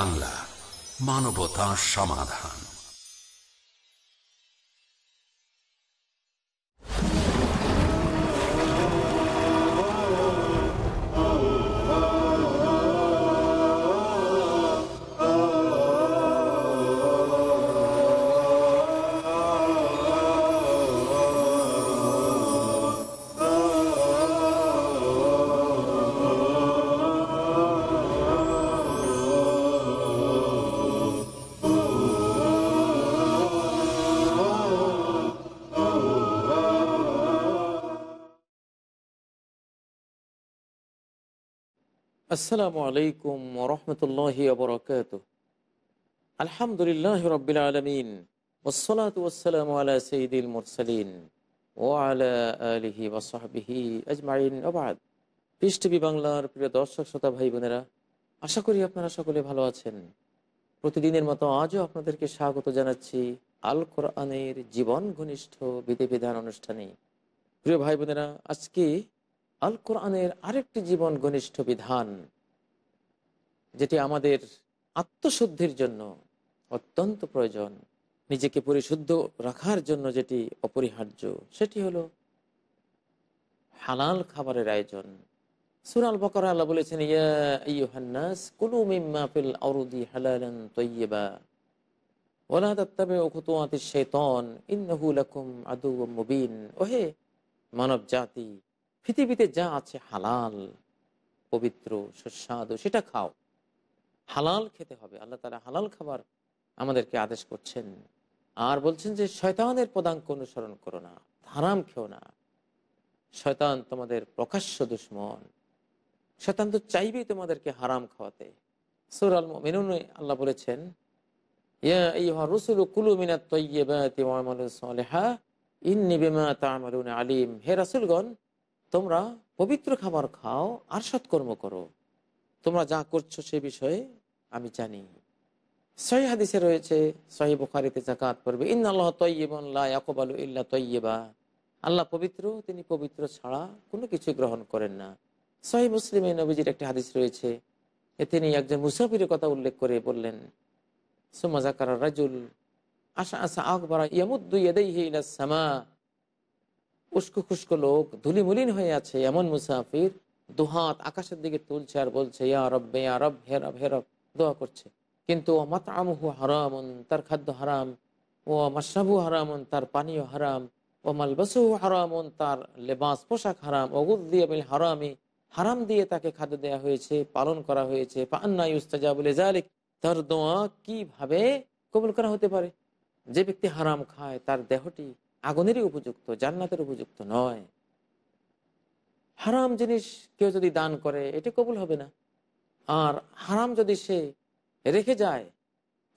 বাংলা মানবতা সমাধান। আসসালামু আলাইকুম ওরহমতুল্লাহ বরকাত আলহামদুলিল্লাহ রবিল আলমিন সঈদুল মুরসালিন ও আলা আলহি আজমাইন। আবাদ বাংলার প্রিয় দর্শক, শ্রোতা ভাই বোনেরা আশা করি আপনারা সকলে ভালো আছেন। প্রতিদিনের মতো আজও আপনাদেরকে স্বাগত জানাচ্ছি আল কোরআনের জীবন ঘনিষ্ঠ বিধিবিধান অনুষ্ঠানে। প্রিয় ভাই বোনেরা আজকে আল কোরআনের আরেকটি জীবন ঘনিষ্ঠ বিধান, যেটি আমাদের আত্মশুদ্ধির জন্য অত্যন্ত প্রয়োজন, নিজেকে পরিশুদ্ধ রাখার জন্য যেটি অপরিহার্য, সেটি হলো হালাল খাবারের আয়োজন। সুরাল বকর আল্লাহ বলেছেন ওহে মানব জাতি পৃথিবীতে যা আছে, হালাল, পবিত্র, সুস্বাদু, সেটা খাও। হালাল খেতে হবে। আল্লাহ তালা হালাল খাবার আমাদেরকে আদেশ করছেন। আর বলছেন যে, শয়তানের পদাঙ্ক অনুসরণ করো না, হারাম খেও না। শয়তান তোমাদের প্রকাশ্য দুশ্মন। শয়তান তো চাইবেই তোমাদেরকে হারাম খাওয়াতে। সুর আল মেনুন আল্লাহ বলেছেন আলিম। হে রাসুলগণ তোমরা পবিত্র খাবার খাও, আর সৎকর্ম করো। তোমরা যা করছ সে বিষয়ে আমি জানি। সহি হাদিসে রয়েছে, সহি বুখারিতে জাকাত পড়বে ইন আল্লাহ তৈবালু ইল্লা তৈবা আল্লাহ পবিত্র, তিনি পবিত্র ছাড়া কোনো কিছু গ্রহণ করেন না। সহি মুসলিমে নবীজির একটি হাদিস রয়েছে, এ তিনি একজন মুসাফিরের কথা উল্লেখ করে বললেন সুমা জাকার রাজুল আশা আশা আকবর ইয়ামুদ্দু ইয়াদাইহি ইলা সামা। উস্কো খুস্কো লোক ধুলিমুলিন হয়ে আছে, এমন মুসাফির, দুহাত আকাশের দিকে তুলছে আর বলছে, ইয়া রব্বে, ইয়া রব হেরব হেরব দোয়া করছে। কিন্তু মাতামহু হারামন, তার খাদ্য হারাম। ও মাসাবু হারামন, তার পানীয় হারাম। ও মালবাসু হারামন, তার লেবাস, পোশাক হারাম। অগুদ্দিয়াবিল হারামি, হারাম দিয়ে তাকে খাদ্য দেওয়া হয়েছে, পালন করা হয়েছে। পান্না ইউস্তাজা বলে জালিক তার দোয়া কীভাবে কবুল করা হতে পারে? যে ব্যক্তি হারাম খায়, তার দেহটি আগুনেরই উপযুক্ত, জান্নাতের উপযুক্ত নয়। হারাম জিনিস কেউ যদি দান করে, এটি কবুল হবে না। আর হারাম যদি সে রেখে যায়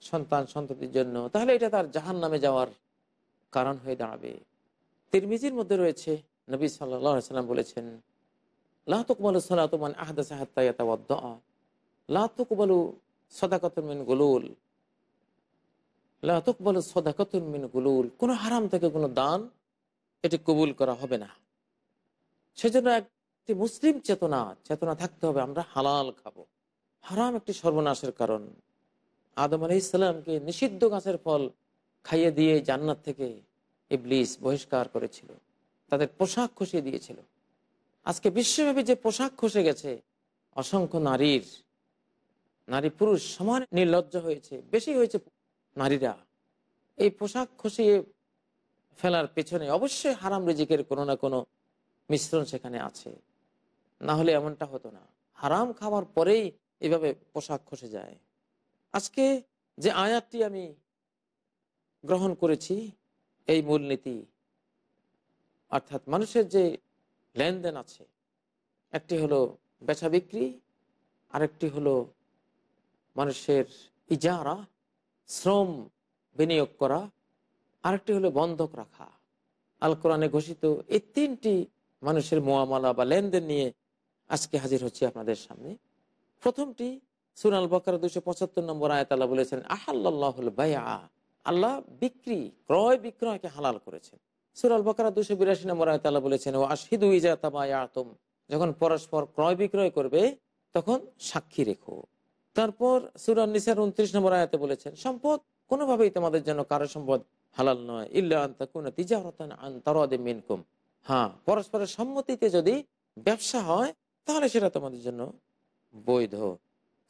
সন্তান সন্ততির জন্য, তাহলে এটা তার জাহান নামে যাওয়ার কারণ হয়ে দাঁড়াবে। তিরমিজির মধ্যে রয়েছে, নবী সাল্লাম বলেছেন লাতুকবালু সালাতমান আহদা সাহাত্তায়াত লাতুকবালু সদাকতমিন গুলুল। লাতুকবালু সদাকতমিন গুলুল। কোনো হারাম থেকে কোনো দান এটি কবুল করা হবে না। সেজন্য একটি মুসলিম চেতনা চেতনা থাকতে হবে, আমরা হালাল খাব। হারাম একটি সর্বনাশের কারণ। আদম আলি ইসলামকে নিষিদ্ধ গাছের ফল খাইয়ে দিয়ে জান্নাত থেকে ইবলিস বহিষ্কার করেছিল। তাদের পোশাক খসিয়ে দিয়েছিল। আজকে বিশ্বব্যাপী যে পোশাক খসে গেছে, অসংখ্য নারীর, নারী পুরুষ সমান নির্লজ্জ হয়েছে, বেশি হয়েছে নারীরা। এই পোশাক খসিয়ে ফেলার পেছনে অবশ্যই হারাম রিজিকের কোনো না কোনো মিশ্রণ সেখানে আছে। না হলে এমনটা হতো না। হারাম খাওয়ার পরেই এভাবে পোশাক খসে যায়। আজকে যে আয়াতটি আমি গ্রহণ করেছি, এই মূলনীতি, অর্থাৎ মানুষের যে লেনদেন আছে, একটি হলো বেচা বিক্রি, আরেকটি হলো মানুষের ইজারা শ্রম বিনিয়োগ করা, আরেকটি হলো বন্ধক রাখা। আল কোরআনে ঘোষিত এই তিনটি মানুষের মোয়ামলা বা লেনদেন নিয়ে আজকে হাজির হচ্ছে আপনাদের সামনে। প্রথমটি সুনাল বকার দুশো পঁচাত্তর নম্বর আয়তাল্লাহ বলেছেন আহাল্লাহ বায়া আল্লাহ বিক্রি, ক্রয় বিক্রয়কে হালাল করেছেন। সুরাল বকারা দুশো বিরাশি নম্বর আয়তাল্লাহ বলেছেন ও আশিদু ইজাতম যখন পরস্পর ক্রয় বিক্রয় করবে, তখন সাক্ষী রেখো। তারপর সুরান নিসার উনত্রিশ নম্বর আয়াতে বলেছেন, সম্পদ কোনোভাবেই তোমাদের জন্য কারও সম্পদ হালাল নয়। মিনকুম। হ্যাঁ পরস্পরের সম্মতিতে যদি ব্যবসা হয়, তাহলে সেটা তোমাদের জন্য বৈধ।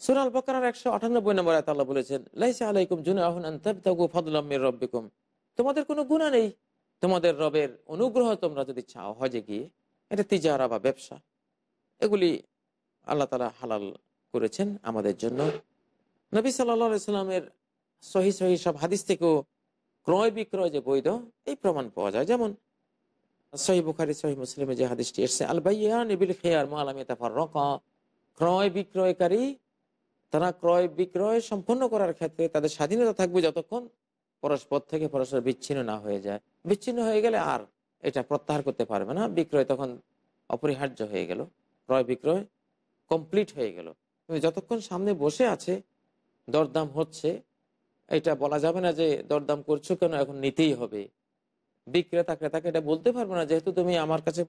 সুরাল বকার একশো আটানব্বই নম্বর আয়াত আল্লাহ বলেছেন, লাইসা আলাইকুম জুনাহুন আন তাবতাগু মির তোমাদের কোনো গুণা নেই। তোমাদের রবের অনুগ্রহ তোমরা যদি চাও হজে গিয়ে এটা তিজারা বা ব্যবসা। এগুলি আল্লাহ তালা হালাল করেছেন আমাদের জন্য। নবী সাল্লা সাল্লামের সহি সহি সব হাদিস থেকেও ক্রয় বিক্রয় যে বৈধ, এই প্রমাণ পাওয়া যায়। যেমন সহি বুখারি, সহি মুসলিমে যে হাদিসটি এসছে আল বাইয়া নিবিল খেয়ার তাফার ক্রয় বিক্রয়কারী, তারা ক্রয় বিক্রয় সম্পন্ন করার ক্ষেত্রে তাদের স্বাধীনতা থাকবে যতক্ষণ পরস্পর থেকে পরস্পর বিচ্ছিন্ন না হয়ে যায়। বিচ্ছিন্ন হয়ে গেলে আর এটা প্রত্যাহার করতে পারবে না। বিক্রয় তখন অপরিহার্য হয়ে গেল। ক্রয় বিক্রয় কমপ্লিট হয়ে গেল। যতক্ষণ সামনে বসে আছে, দরদাম হচ্ছে। এটা বলা যাবে না যে দরদাম করছ কেন, এখন নিতেই হবে। বিক্রেতা, ক্রেতাকে এটা বলতে পারব না, যেহেতু তুমি আমার কাছে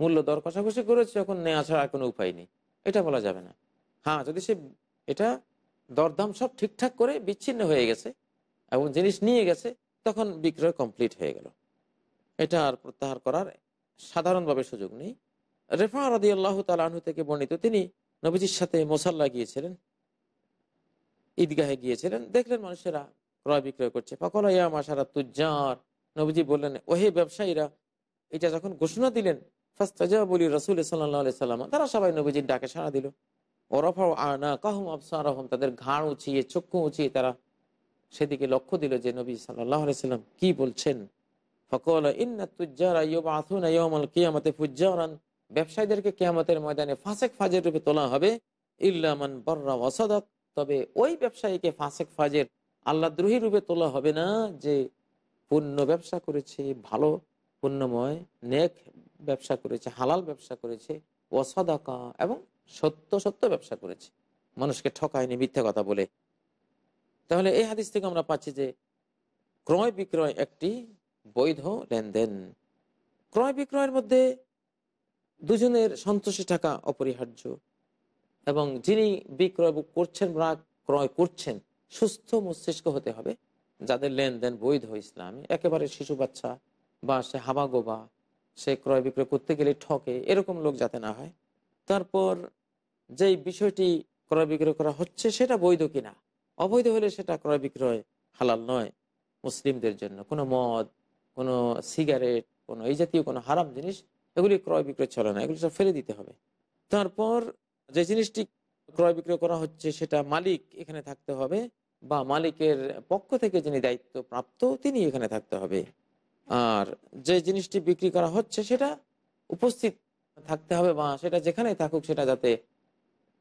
মূল্য দর কষাকষি করেছ, এখন নেওয়া ছাড়া কোনো উপায় নেই। এটা বলা যাবে না। হ্যাঁ যদি সে এটা দরদাম সব ঠিকঠাক করে বিচ্ছিন্ন হয়ে গেছে এবং জিনিস নিয়ে গেছে, তখন বিক্রয় কমপ্লিট হয়ে গেল। এটা আর প্রত্যাহার করার সাধারণভাবে সুযোগ নেই। রেফা রাদি আল্লাহ তালু থেকে বর্ণিত তিনি নবীজির সাথে মোসাল্লা গিয়েছিলেন, ঈদগাহে গিয়েছিলেন, দেখলেন মানুষেরা ক্রয় বিক্রয় করছে। ইয়া মাসারা তুজ্জার, নবীজি বললেন, ওহে ব্যবসায়ীরা, এটা যখন ঘোষণা দিলেন ফাস্তাজা বলি রসুল সাল্লাহ সাল্লাম, তারা সবাই নবীজির ডাকে সাড়া দিল। ওরফা আনা কাহম আফসারহম তাদের ঘাড় উঁচিয়ে, চক্ষু উঁচিয়ে তারা সেদিকে লক্ষ্য দিল যে নবী সাল্লাহ সাল্লাম কি বলছেন? ফকল ইন্না তুজ্জারা ইয়ুবাথুনা ইয়াউমাল কিয়ামতে ফুজ্জারান ব্যবসায়ীদেরকে কেয়ামতের ময়দানে ফাঁসেক ফাজের রূপে তোলা হবে। ইল্লামান বর্রা ওয়াসাদাক তবে ওই ব্যবসায়ীকে ফাঁসেক ফাজের আল্লাহ দ্রোহী রূপে তোলা হবে না যে পুণ্য ব্যবসা করেছে, ভালো পুণ্যময় নেক ব্যবসা করেছে, হালাল ব্যবসা করেছে ওয়াসাদাকা এবং সত্য সত্য ব্যবসা করেছে। মানুষকে ঠকায়নি মিথ্যা কথা বলে। তাহলে এই হাদিস থেকে আমরা পাচ্ছি যে ক্রয় বিক্রয় একটি বৈধ লেনদেন। ক্রয় বিক্রয়ের মধ্যে দুজনের সন্তোষী থাকা অপরিহার্য। এবং যিনি বিক্রয় করছেন, বা ক্রয় করছেন, সুস্থ মস্তিষ্ক হতে হবে, যাদের লেনদেন বৈধ ইসলামে। একেবারে শিশু বাচ্চা, বা সে হাবাগোবা সে ক্রয় বিক্রয় করতে গেলে ঠকে, এরকম লোক যাতে না হয়। তারপর যেই বিষয়টি ক্রয় বিক্রয় করা হচ্ছে, সেটা বৈধ কিনা? অবৈধ হলে সেটা ক্রয় বিক্রয় হালাল নয় মুসলিমদের জন্য। কোনো মদ, কোনো সিগারেট, কোনো এই জাতীয় কোনো হারাম জিনিস এগুলি ক্রয় বিক্রয় চলে না, এগুলি সব ফেলে দিতে হবে। তারপর যে জিনিসটি ক্রয় বিক্রয় করা হচ্ছে সেটা মালিক এখানে থাকতে হবে বা মালিকের পক্ষ থেকে যিনি দায়িত্ব প্রাপ্ত তিনি এখানে থাকতে হবে। আর যে জিনিসটি বিক্রি করা হচ্ছে সেটা উপস্থিত থাকতে হবে বা সেটা যেখানে থাকুক সেটা যাতে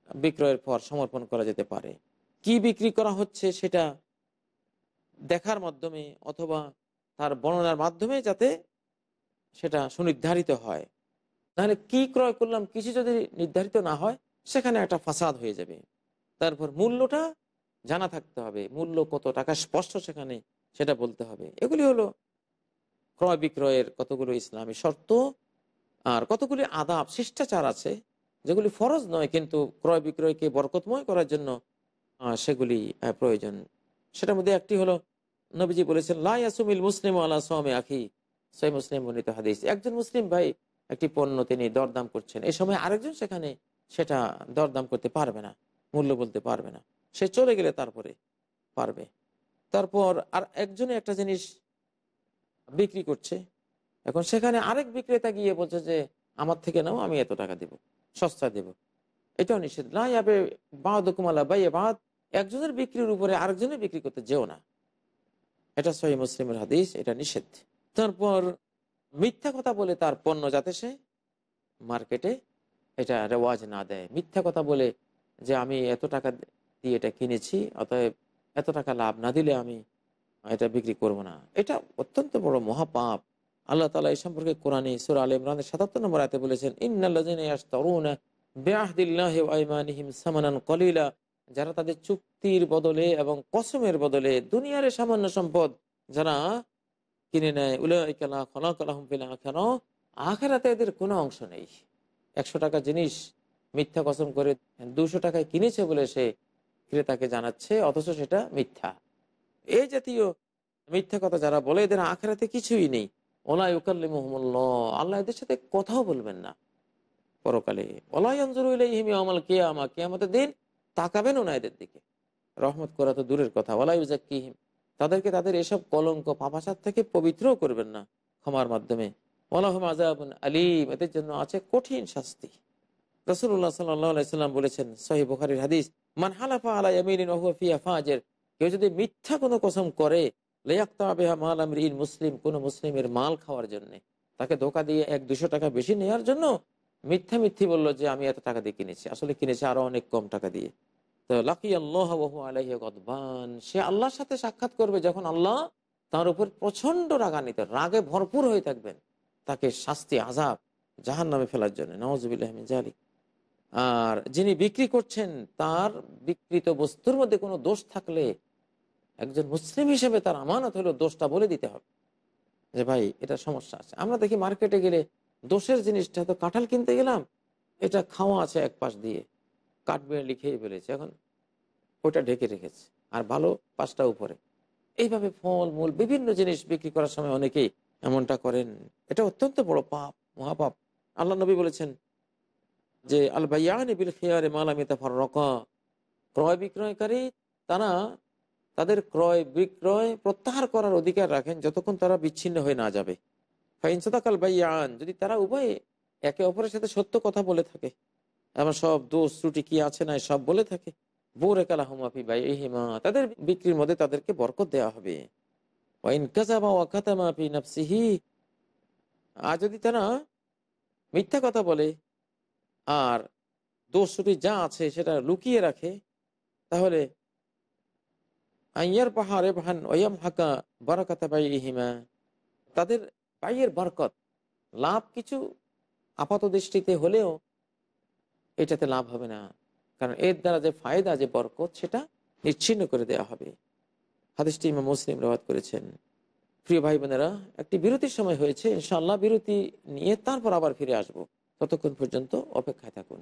বিক্রয়ের পর সমর্পণ করা যেতে পারে। কি বিক্রি করা হচ্ছে সেটা দেখার মাধ্যমে অথবা তার বর্ণনার মাধ্যমে যাতে সেটা সুনির্ধারিত হয়। তাহলে কি ক্রয় করলাম, কিছু যদি নির্ধারিত না হয়, সেখানে একটা ফাসাদ হয়ে যাবে। তারপর মূল্যটা জানা থাকতে হবে, মূল্য কত টাকা স্পষ্ট সেখানে সেটা বলতে হবে। এগুলি হলো ক্রয় বিক্রয়ের কতগুলো ইসলামী শর্ত আর কতগুলি আদাব, শিষ্টাচার আছে, যেগুলি ফরজ নয়, কিন্তু ক্রয় বিক্রয়কে বরকতময় করার জন্য সেগুলি প্রয়োজন। সেটার মধ্যে একটি হলো নবীজি বলেছেন লাইয়াসুমিল মুসলিম আল্লাহ আখি। সই মুসলিম বর্ণিত হাদিস। একজন মুসলিম ভাই একটি পণ্য তিনি দরদাম করছেন। এই সময় আরেকজন সেখানে সেটা দরদাম করতে পারবে না, মূল্য বলতে পারবে না। সে চলে গেলে তারপরে পারবে। তারপর আর একজনে একটা জিনিস বিক্রি করছে। এখন সেখানে আরেক বিক্রেতা গিয়ে বলছে যে, আমার থেকে নাও, আমি এত টাকা দেব, সস্তা দেব। এটাও নিষেধ। না যাবে বাঁধ কুমালা বাইয়ে বাঁধ একজনের বিক্রির উপরে আরেকজনের বিক্রি করতে যেও না। এটা সহি মুসলিমের হাদিস, এটা নিষেধ। তারপর মিথ্যা কথা বলে তার পণ্য যাতে সে মার্কেটে এটা রেওয়াজ না দেয়। মিথ্যা কথা বলে যে আমি এত টাকা দিয়ে এটা কিনেছি, অতএব এত টাকা লাভ না দিলে আমি এটা বিক্রি করব না। এটা অত্যন্ত বড় মহাপাপ। আল্লাহ তালা এই সম্পর্কে কোরআনী সুর আল ইমরানের সাতাত্তর নম্বর আয়তে বলেছেন ইন্নাল্লাহিম যারা তাদের চুক্তির বদলে এবং কসমের বদলে দুনিয়ার সামান্য সম্পদ, যারা কিনে নেয়। উল্লাহ কেন আখেরাতে এদের কোনো অংশ নেই। একশো টাকা জিনিস মিথ্যা কসম করে দুশো টাকায় কিনেছে বলে সে ক্রেতাকে জানাচ্ছে, অথচ সেটা মিথ্যা। এই জাতীয় মিথ্যা কথা যারা বলে, এদের আখেরাতে কিছুই নেই। ওলাই উকাল্লি মোহাম্মল্লাহ আল্লাহ এদের সাথে কথাও বলবেন না। পরকালে ওলাই ওলাইহিমি আমল কেয়ামা। কেয়ামতের দিন তাকাবেনও না এদের দিকে। রহমত করা তো দূরের কথা। ওলাই কিহিম তাদেরকে তাদের এসব কলঙ্ক পাপাচার থেকে পবিত্রও করবেন না ক্ষমার মাধ্যমে। আলিম, এদের জন্য আছে কঠিন শাস্তি। বলেছেন হাদিস কেউ যদি মিথ্যা কোনো কসম করে মুসলিম, কোন মুসলিমের মাল খাওয়ার জন্য, তাকে ধোকা দিয়ে এক দুশো টাকা বেশি নেওয়ার জন্য মিথ্যা মিথ্যি বলল যে, আমি এত টাকা দিয়ে কিনেছি। আসলে কিনেছি আরও অনেক কম টাকা দিয়ে। তো আল্লাহ গদবান। সে আল্লাহর সাথে সাক্ষাৎ করবে যখন আল্লাহ তার উপর প্রচণ্ড রাগান্বিত, রাগে ভরপুর হয়ে থাকবেন। তাকে শাস্তি আজাব জাহান নামে ফেলার জন্য। নওয়াজবিল্লাহ জালি আর যিনি বিক্রি করছেন, তার বিকৃত বস্তুর মধ্যে কোনো দোষ থাকলে একজন মুসলিম হিসেবে তার আমানত হলো দোষটা বলে দিতে হবে। যে ভাই, এটা সমস্যা আছে। আমরা দেখি মার্কেটে গেলে দোষের জিনিসটা তো কাঁঠাল কিনতে গেলাম, এটা খাওয়া আছে এক পাশ দিয়ে। কাঠবিড়ে লিখেই ফেলেছে। এখন ওটা ঢেকে রেখেছে। আর ভালো পাশটা উপরে। এইভাবে ফল, মূল, বিভিন্ন জিনিস বিক্রি করার সময় অনেকেই এমনটা করেন। এটা অত্যন্ত বড় পাপ, মহাপাপ। আল্লাহ নবী বলেছেন যে আল ভাইয়ানি বিল খেয়ারে মালামিতা রকা ক্রয় বিক্রয়কারী তারা তাদের ক্রয় বিক্রয় প্রত্যাহার করার অধিকার রাখেন যতক্ষণ তারা বিচ্ছিন্ন হয়ে না যাবে। ফাইনসদাকাল বাইয়ান যদি তারা উভয়ে একে অপরের সাথে সত্য কথা বলে থাকে এমন সব দোষ, ত্রুটি কি আছে না সব বলে থাকে। বোরে কালাহমাফি বাই হিমা তাদের বিক্রির মধ্যে তাদেরকে বরকত দেওয়া হবে। আর যদি তারা মিথ্যা কথা বলে, আর দোষ, ত্রুটি যা আছে সেটা লুকিয়ে রাখে, তাহলে আইয়ার পাহাড়ে ভান ওয়াম হাকা বরকতা বাইহিমা তাদের বাইয়ের বরকত, লাভ কিছু আপাত দৃষ্টিতে হলেও এটাতে লাভ হবে না। কারণ এর দ্বারা যে ফায়দা, যে বরকত, সেটা নিচ্ছিন্ন করে দেওয়া হবে। হাদিসটি ইমাম মুসলিম রবাদ করেছেন। প্রিয় ভাই বোনেরা একটি বিরতির সময় হয়েছে। ইনশাল্লাহ বিরতি নিয়ে তারপর আবার ফিরে আসব। ততক্ষণ পর্যন্ত অপেক্ষায় থাকুন।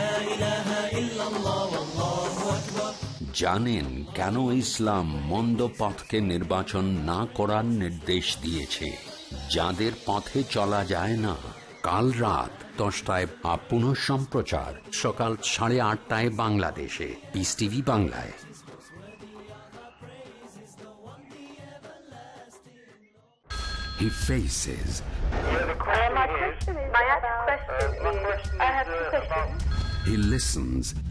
জানেন কেন ইসলাম মন্দ পথকে নির্বাচন না করার নির্দেশ দিয়েছে। যাদের পথে চলা যায় না। কাল রাত দশটায় আপন সম্প্রচার সকাল সাড়ে আটটায় বাংলাদেশে। পিস টিভি বাংলায়। He faces. He listens.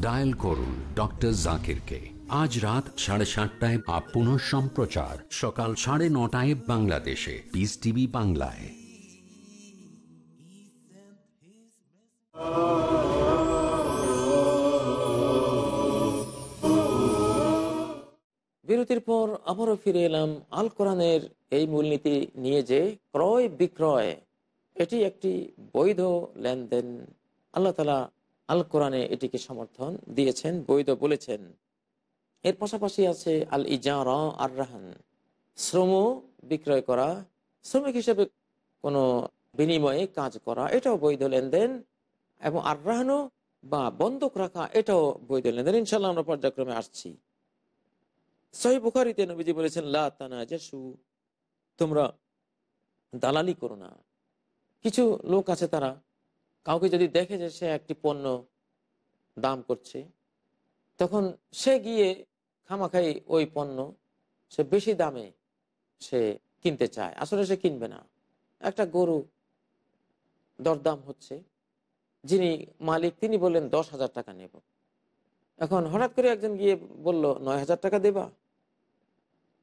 dial করুন ডক্টর জাকিরকে। আজ রাত সাড়ে সাতটায় আপ পুনঃ সম্প্রচার। সকাল সাড়ে নটায় বাংলাদেশে। পিস টিভি বাংলায়। বিরতির পর আবারও ফিরে এলাম আল কোরআনের এই মূলনীতি নিয়ে যে ক্রয় বিক্রয়, এটি একটি বৈধ লেনদেন। আল্লাহ তালা আল কোরআনে এটিকে সমর্থন দিয়েছেন, বৈধ বলেছেন। এর পাশাপাশি আছে আল ইজারা আর রাহান শ্রম বিক্রয় করা, শ্রমিক হিসেবে কোনো বিনিময়ে কাজ করা, এটাও বৈধ লেনদেন। এবং আর রাহানো বা বন্ধক রাখা, এটাও বৈধ লেনদেন। ইনশাল্লাহ আমরা পর্যায়ক্রমে আসছি। সহি বুখারিতে নবীজি বলেছেন, লা তানা জাসু তোমরা দালালি করো না। কিছু লোক আছে তারা কাউকে যদি দেখে যে সে একটি পণ্য দাম করছে, তখন সে গিয়ে খামাখাই ওই পণ্য সে বেশি দামে সে কিনতে চায়। আসলে সে কিনবে না। একটা গরু দরদাম হচ্ছে, যিনি মালিক তিনি বললেন, দশ হাজার টাকা নেব। এখন হঠাৎ করে একজন গিয়ে বলল, নয় হাজার টাকা দেবা?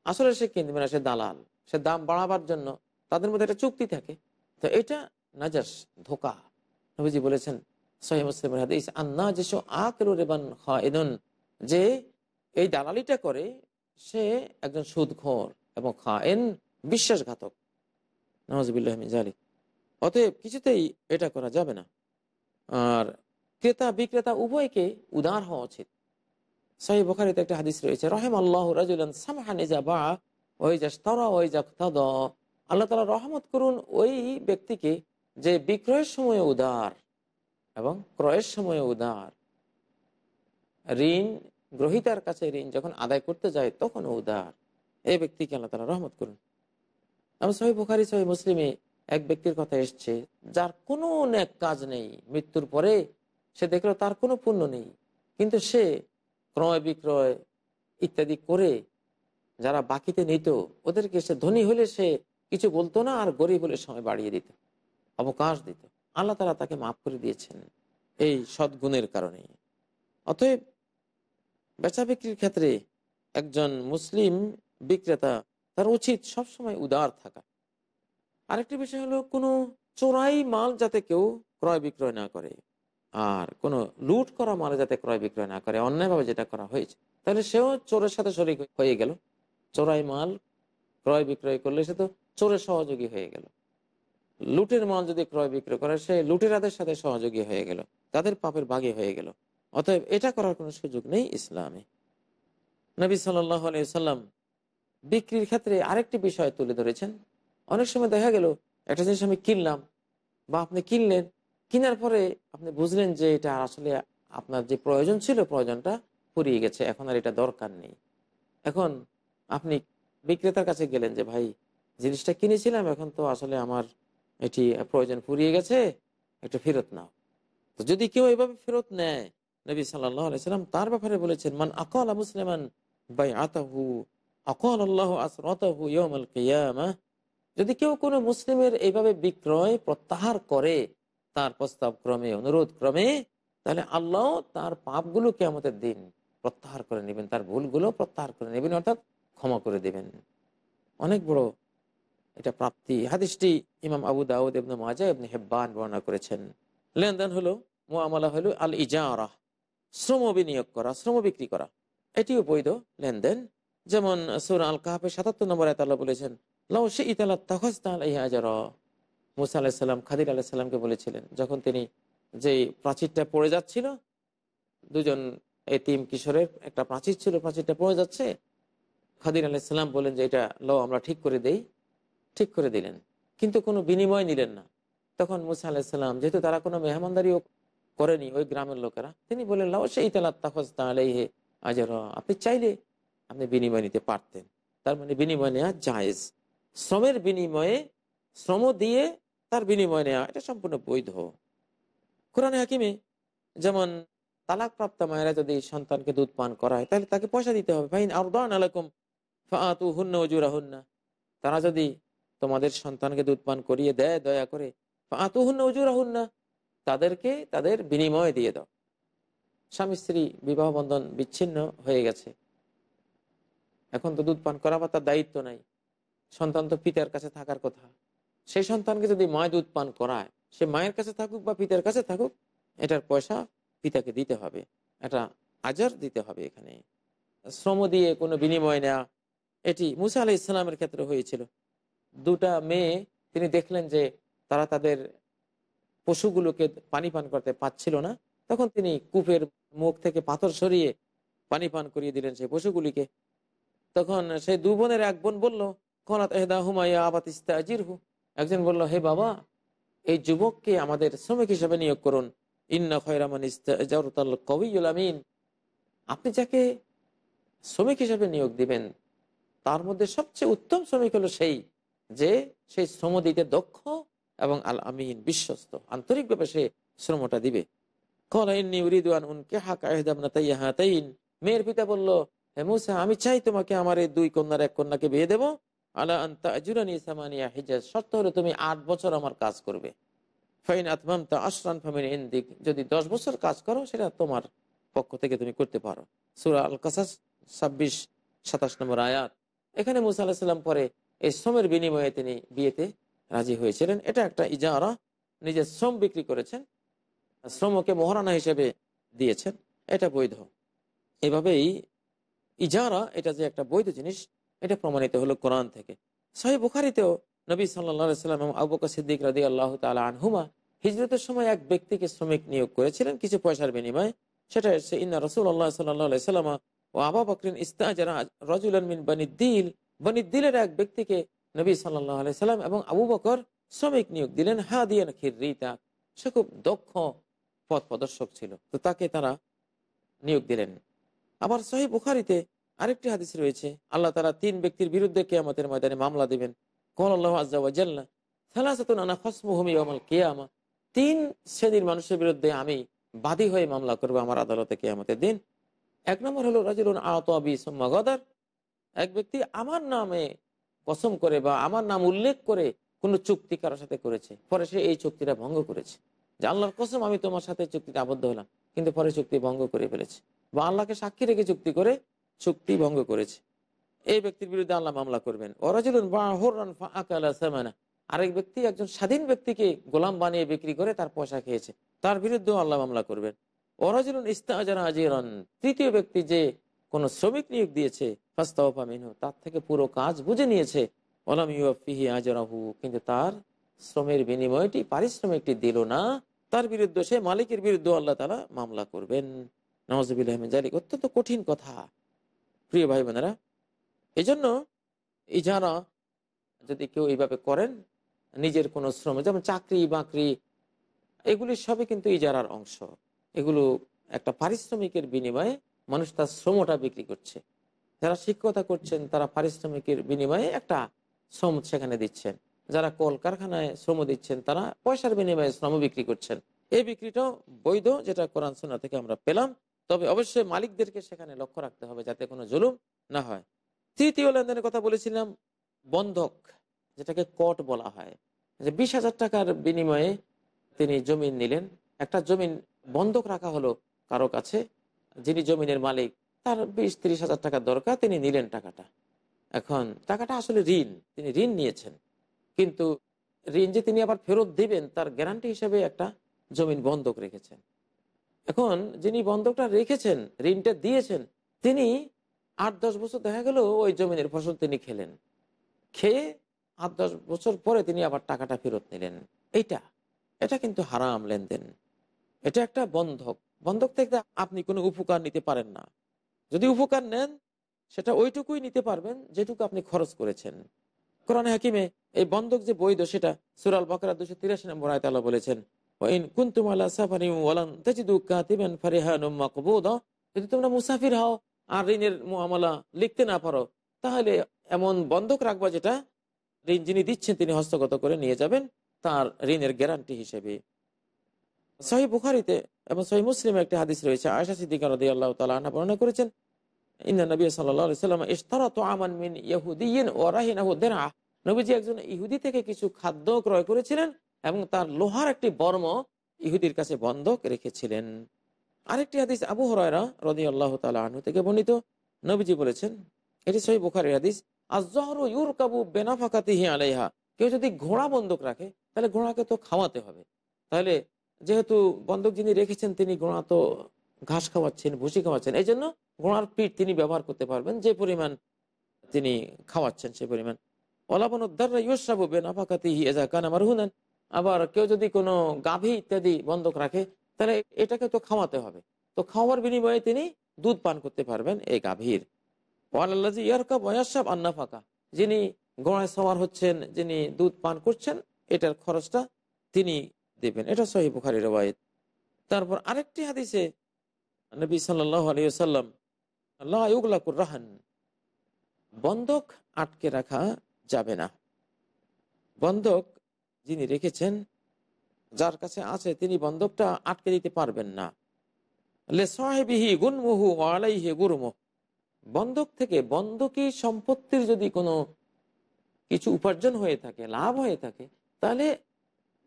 আসলে সে কিনবে না, সে দালাল। সে দাম বাড়াবার জন্য তাদের মধ্যে একটা চুক্তি থাকে। তো এটা নাজাস ধোকা। নবীজি বলেছেন সহি মুসলিমের হাদিস, আন্না যেসব আকরু রেবান খায়দুন, যে এই দালালিটা করে সে একজন সুদখোর এবং খায়েন বিশ্বাসঘাতক। নওয়াজবিল্লাহ জালি অতএব কিছুতেই এটা করা যাবে না। আর ক্রেতা বিক্রেতা উভয়কে উদার হওয়া উচিত। সহি বখারিতে একটা হাদিস রয়েছে রহেম আল্লাহ রাজুলান সামহানিজা বা ওই যা তরা ওই যা আল্লাহ তালা রহমত করুন ওই ব্যক্তিকে যে বিক্রয়ের সময় উদার এবং ক্রয়ের সময় উদার। ঋণ, গ্রহিতার কাছে ঋণ যখন আদায় করতে যায় তখন উদার। এই ব্যক্তিকে আল্লাহ তালা রহমত করুন। আমি সহি বুখারি সহি মুসলিমে এক ব্যক্তির কথা এসছে, যার কোনো ন্যাক কাজ নেই, মৃত্যুর পরে সে দেখল তার কোনো পুণ্য নেই। কিন্তু সে ক্রয়, বিক্রয় ইত্যাদি করে যারা বাকিতে নিত, ওদেরকে সে ধনী হলে সে কিছু বলতো না আর গরিব হলে সময় বাড়িয়ে দিত। অবকাশ দিত। আল্লাহ তালা তাকে মাফ করে দিয়েছেন এই সদ্গুণের কারণে। অতএব বেচা বিক্রির ক্ষেত্রে একজন মুসলিম বিক্রেতা তার উচিত সবসময় উদার থাকা। আরেকটি বিষয় হলো কোনো চোরাই মাল যাতে কেউ ক্রয় বিক্রয় না করে আর কোনো লুট করা মাল যাতে ক্রয় বিক্রয় না করে, অন্যায়ভাবে যেটা করা হয়েছে, তাহলে সেও চোরের সাথে শরিক হয়ে গেল। চোরাই মাল ক্রয় বিক্রয় করলে সে তো চোরের সহযোগী হয়ে গেল। লুটের মাল যদি ক্রয় বিক্রয় করে, সে লুটেরাদের সাথে সহযোগী হয়ে গেল। তাদের পাপের ভাগে হয়ে গেল। অতএব এটা করার কোনো সুযোগ নেই ইসলামে। নবী সাল্লাম বিক্রির ক্ষেত্রে আরেকটি বিষয় তুলে ধরেছেন। অনেক সময় দেখা গেল, একটা জিনিস আমি কিনলাম বা আপনি কিনলেন, কিনার পরে আপনি বুঝলেন যে এটা আসলে আপনার যে প্রয়োজন ছিল, প্রয়োজনটা ফুরিয়ে গেছে, এখন আর এটা দরকার নেই। এখন আপনি বিক্রেতার কাছে গেলেন যে, ভাই, জিনিসটা কিনেছিলাম, এখন তো আসলে আমার এটি প্রয়োজন ফুরিয়ে গেছে, একটু ফেরত নাও। তো যদি কেউ এভাবে ফেরত নেয়, নবী সাল্লাম তার ব্যাপারে বলেছেন, মান আকল মুসলিমান বাই আতাহু আকল আল্লাহ আসরতাহু ইয়মাল কিয়ামা, যদি কেউ কোনো মুসলিমের এইভাবে বিক্রয় প্রত্যাহার করে, তার প্রস্তাব ক্রমে, অনুরোধ ক্রমে, তাহলে আল্লাহ তার পাপগুলো কেমতের দিন প্রত্যাহার করে নেবেন, তার ভুলগুলো প্রত্যাহার করে নেবেন, অর্থাৎ ক্ষমা করে দেবেন। অনেক বড় এটা প্রাপ্তি। হাদিসটি ইমাম আবু দাউদ, ইবনে মাজা ইবনে হেব্বান বর্ণনা করেছেন। লেনদেন হলো মোয়ামলা হলো আল ইজারা শ্রম বিনিয়োগ করা, শ্রম বিক্রি করা। এটিও বৈধ লেনদেন। যেমন সুর আল কাহাফের সাতাত্তর নম্বর আল্লাহ বলেছেন, লাউ সে ইতালা তখস তাহলে ইহাজারা মুসা আলাহিসাল্লাম খাদির আলাহিসাল্লামকে বলেছিলেন, যখন তিনি যে প্রাচীরটা পড়ে যাচ্ছিল, দুজন এই তিম কিশোরের একটা প্রাচীর ছিল, প্রাচীরটা পড়ে যাচ্ছে, খাদির আলাহিসাল্লাম বলেন যে, এটা লো আমরা ঠিক করে দেই। ঠিক করে দিলেন, কিন্তু কোনো বিনিময় নিলেন না। তখন মুসা আলাহিসাল্লাম যেহেতু তারা কোনো মেহমানদারিও করেনি ওই গ্রামের লোকেরা, তিনি বললেন লাও সেই তালা তাফজ তাহলে আজর। আপনি চাইলে আপনি বিনিময় নিতে পারতেন। তার মানে বিনিময় নেওয়া জায়েজ। শ্রমের বিনিময়ে, শ্রম দিয়ে তার বিনিময় নেওয়া, এটা সম্পূর্ণ বৈধ। কোরআনে হাকিমে যেমন তালাক প্রাপ্ত মায়েরা যদি সন্তানকে দুধ পান করায়, তাহলে তাকে পয়সা দিতে হবে। ফাইন আরদান আলাইকুম ফাতু হুন্না তারা যদি তোমাদের সন্তানকে দুধ পান করিয়ে দেয়, দয়া করে ফাতু হুন্না উজুরা হুন্না তাদেরকে তাদের বিনিময় দিয়ে দাও। স্বামী স্ত্রী বিবাহ বন্ধন বিচ্ছিন্ন হয়ে গেছে। এখন তো দুধ পান করাবার তার দায়িত্ব নাই। সন্তান তো পিতার কাছে থাকার কথা। সেই সন্তানকে যদি মায় দুধ পান করায়, সে মায়ের কাছে থাকুক বা পিতার কাছে থাকুক, এটার পয়সা পিতাকে দিতে হবে। এটা আজার দিতে হবে এখানে। শ্রম দিয়ে কোনো বিনিময় নেওয়া এটি মুসা আলাহ ইসলামের ক্ষেত্রে হয়েছিল। দুটা মেয়ে, তিনি দেখলেন যে তারা তাদের পশুগুলোকে পানি পান করতে পাচ্ছিল না, তখন তিনি কূপের মুখ থেকে পাথর সরিয়ে পানি পান করিয়ে দিলেন সেই পশুগুলিকে। তখন সেই দু বোনের এক বোন বলল ইস্তাজির একজন বলল, হে বাবা, এই যুবককে আমাদের শ্রমিক হিসেবে নিয়োগ করুন। ইন্না আপনি যাকে শ্রমিক হিসেবে নিয়োগ দিবেন, তার মধ্যে সবচেয়ে উত্তম শ্রমিক হলো সেই যে সেই শ্রম দিতে দক্ষ এবং আল আমিন বিশ্বস্ত। আন্তরিকভাবে সে শ্রমটা দিবে। মেয়ের পিতা আমি চাই তোমাকে আমার এই দুই কন্যার এক কন্যাকে বিয়ে দেবো। আট বছর আমার কাজ করবে। ফাইন যদি দশ বছর কাজ করো, সেটা তোমার পক্ষ থেকে তুমি করতে পারো। সুরা আল কাসাস ছাব্বিশ সাতাশ নম্বর আয়াত। এখানে মুসা আলাহিসাল্লাম পরে এই শ্রমের বিনিময়ে তিনি বিয়েতে রাজি হয়েছিলেন। এটা একটা ইজারা। নিজের শ্রম বিক্রি করেছেন। শ্রমকে মহারানা হিসেবে দিয়েছেন। এটা বৈধ। এভাবেই ইজারা, এটা যে একটা বৈধ জিনিস, এটা প্রমাণিত হলো কোরআন থেকে। সাহি বুখারিতেও নবী সাল্লা সাল্লাম আবুকা সিদ্দিক রাদি আল্লাহ তালা আনহুমা হিজরতের সময় এক ব্যক্তিকে শ্রমিক নিয়োগ করেছিলেন কিছু পয়সার বিনিময়ে। সেটা এসে ইন্না রসুল আল্লাহ সাল্লাহ সাল্লামা ও আবা বকরিন ইস্তাজারা রজুলান মিন বানিদ্দিল বানিদ্দিলের এক ব্যক্তিকে নবী সাল্লাহ সাল্লাম এবং আবু বকর শ্রমিক নিয়োগ দিলেন হা দিয়ে খির রিতা। সে খুব দক্ষ পথ প্রদর্শক ছিল। তো তাকে তারা নিয়োগ দিলেন। আবার সহি বুখারিতে আরেকটি হাদিস রয়েছে, আল্লাহ তারা তিন ব্যক্তির বিরুদ্ধে কেয়ামতের ময়দানে মামলা দিবেন। কোন আল্লাহ আমল কেয়ামা। তিন শ্রেণির মানুষের বিরুদ্ধে আমি বাদী হয়ে মামলা করব আমার আদালতে কেয়ামতের দিন। এক নম্বর হলো রাজুল আতবি সোম্মা গদার এক ব্যক্তি আমার নামে কসম করে বা আমার নাম উল্লেখ করে কোনো চুক্তি কারোর সাথে করেছে, পরে সে এই চুক্তিটা ভঙ্গ করেছে। যে আল্লাহর কসম, আমি তোমার সাথে চুক্তিতে আবদ্ধ হলাম, কিন্তু পরে চুক্তি ভঙ্গ করে ফেলেছে। বা আল্লাহকে সাক্ষী রেখে চুক্তি করে চুক্তি ভঙ্গ করেছে। এই ব্যক্তির বিরুদ্ধে আল্লাহ মামলা করবেন। আরেক ব্যক্তি, একজন স্বাধীন ব্যক্তিকে গোলাম বানিয়ে বিক্রি করে তার পয়সা খেয়েছে, তার বিরুদ্ধেও আল্লাহ মামলা করবেন। ওরাজুলুন আজিরন তৃতীয় ব্যক্তি যে কোন শ্রমিক নিয়োগ দিয়েছে তার থেকে পুরো কাজ বুঝে নিয়েছে। কিন্তু তার শ্রমের বিনিময়টি পারিশ্রমিকটি দিল না। তার বিরুদ্ধে, সে মালিকের বিরুদ্ধে আল্লাহ তালা মামলা করবেন। নওয়াজবিল্লাহ জালিক অত্যন্ত কঠিন কথা। প্রিয় ভাই বোনেরা এই জন্য ইজারা যদি কেউ এইভাবে করেন, নিজের কোনো শ্রম, যেমন চাকরি, বাকরি, এগুলি সবই কিন্তু ইজারার অংশ। এগুলো একটা পারিশ্রমিকের বিনিময়ে মানুষ তার শ্রমটা বিক্রি করছে। যারা শিক্ষকতা করছেন, তারা পারিশ্রমিকের বিনিময়ে একটা শ্রম সেখানে দিচ্ছেন। যারা কলকারখানায় শ্রম দিচ্ছেন, তারা পয়সার বিনিময়ে শ্রম বিক্রি করছেন। এই বিক্রিটাও বৈধ, যেটা কোরআন সোনা থেকে আমরা পেলাম। তবে অবশ্যই মালিকদেরকে সেখানে লক্ষ্য রাখতে হবে যাতে কোনো জুলুম না হয়। তৃতীয় লেনদেনের কথা বলেছিলাম, বন্ধক, যেটাকে কট বলা হয়। যে বিশ হাজার টাকার বিনিময়ে তিনি জমিন নিলেন। একটা জমিন বন্ধক রাখা হলো কারও কাছে, যিনি জমিনের মালিক তার বিশ ত্রিশ হাজার টাকা দরকার, তিনি নিলেন টাকাটা। এখন টাকাটা আসলে ঋণ, তিনি ঋণ নিয়েছেন। কিন্তু ঋণ যে তিনি আবার ফেরত দিবেন, তার গ্যারান্টি হিসেবে একটা জমিন বন্ধক রেখেছেন। এখন যিনি বন্ধকটা রেখেছেন, ঋণটা দিয়েছেন, তিনি আট দশ বছর দেখা গেল ওই জমিনের ফসল তিনি খেলেন। খেয়ে আট দশ বছর পরে তিনি আবার টাকাটা ফেরত নিলেন। এইটা, এটা কিন্তু হারাম লেনদেন। এটা একটা বন্ধক। বন্ধক থেকে আপনি কোনো উপকার নিতে পারেন না। যদি উপকার নেন, সেটা ওইটুকুই নিতে পারবেন যেটুকু আপনি খরচ করেছেন। কোরআন হাকিমে এই বন্ধক যে বৈধ সেটা সুরাল বকরা দুশো তিরাশি নম্বর আয়তাল্লাহ বলেছেন যদি তোমরা মুসাফির হও আর ঋণের মামলা লিখতে না পারো, তাহলে এমন বন্ধক রাখবা যেটা ঋণ যিনি দিচ্ছেন তিনি হস্তগত করে নিয়ে যাবেন তার ঋণের গ্যারান্টি হিসেবে। সহি বুখারিতে এবং সহি মুসলিমে একটি হাদিস রয়েছে আয়সা সিদ্দিকা রদি আল্লাহ তালা বর্ণনা করেছেন ইন্দা নবী সাল্লাম ইস্তারাত আমান মিন ইহুদিন ও দেনা নবীজি একজন ইহুদি থেকে কিছু খাদ্য ক্রয় করেছিলেন এবং তার লোহার একটি বর্ম ইহুদির কাছে বন্ধক রেখেছিলেন। আরেকটি হাদিস আবু হরায়রা রদি আল্লাহ তালা আনহু থেকে বর্ণিত, নবীজি বলেছেন, এটি সহি বুখারের হাদিস আজহর ইউর কাবু বেনাফাকাতিহি আলাইহা। কেউ যদি ঘোড়া বন্ধক রাখে, তাহলে ঘোড়াকে তো খাওয়াতে হবে। তাহলে যেহেতু বন্ধক যিনি রেখেছেন, তিনি ঘোড়া তো ঘাস খাওয়াচ্ছেন, ভুসি খাওয়াচ্ছেন, এই জন্য ঘোড়ার পিঠ তিনি ব্যবহার করতে পারবেন, যে পরিমাণ তিনি খাওয়াচ্ছেন সে পরিমাণ। অলাপন উদ্ধার ইয়সাবু বেনাফাকাতি এজা কান আমার হুনেন আবার কেউ যদি কোনো গাভী ইত্যাদি বন্ধক রাখে, তাহলে এটাকে তো খাওয়াতে হবে। তো খাওয়ার বিনিময়ে তিনি দুধ পান করতে পারবেন এই গাভীর। ওয়ালাল্লাজি ইয়ারকা বয়াসাব আন্না ফাঁকা যিনি গোড়ায় সওয়ার হচ্ছেন, যিনি দুধ পান করছেন, এটার খরচটা তিনি দেবেন। এটা সহি বুখারি রবায়ত তারপর আরেকটি হাদিসে নবী সাল্লাহ আলিয়াল্লাম আল্লাহ ইউগলাকুর রাহান বন্ধক আটকে রাখা যাবে না। বন্ধক যিনি রেখেছেন, যার কাছে আছে, তিনি বন্ধকটা আটকে দিতে পারবেন না। লে গুরুমুহ বন্ধক থেকে বন্ধকি সম্পত্তির যদি কোনো কিছু উপার্জন হয়ে থাকে, লাভ হয়ে থাকে, তাহলে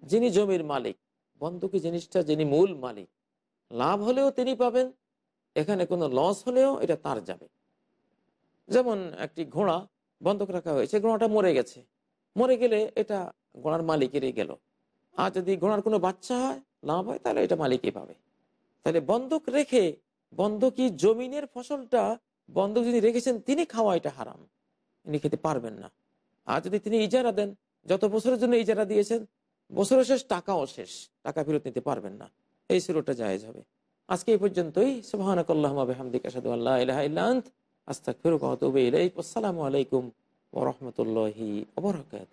যিনি জমির মালিক বন্ধকি জিনিসটা যিনি মূল মালিক, লাভ হলেও তিনি পাবেন, এখানে কোনো লস হলেও এটা তার যাবে। যেমন একটি ঘোড়া বন্ধক রাখা হয়েছে ঘোড়াটা মরে গেছে। মরে গেলে এটা ঘোড়ার মালিকেরই গেল। আর যদি ঘোড়ার কোনো বাচ্চা হয়, লাভ হয়, তাহলে এটা মালিকই পাবে। তাহলে বন্ধক রেখে বন্ধকি জমিনের ফসলটা, বন্ধক যিনি রেখেছেন, তিনি খাওয়া এটা হারাম। তিনি খেতে পারবেন না। আর যদি তিনি ইজারা দেন, যত বছরের জন্য ইজারা দিয়েছেন বছরের শেষ টাকাও শেষ। টাকা ফেরত নিতে পারবেন না। এই সুরোটা জায়েজ হবে। আজকে এই পর্যন্তই। সুবাহানকাল্লাহমদিক আসাদু আল্লাহ ইলাহাইল্লান্ত আস্তাক ফিরুক আসসালামু আলাইকুম ওরহমতুল্লাহি ওবরাকাত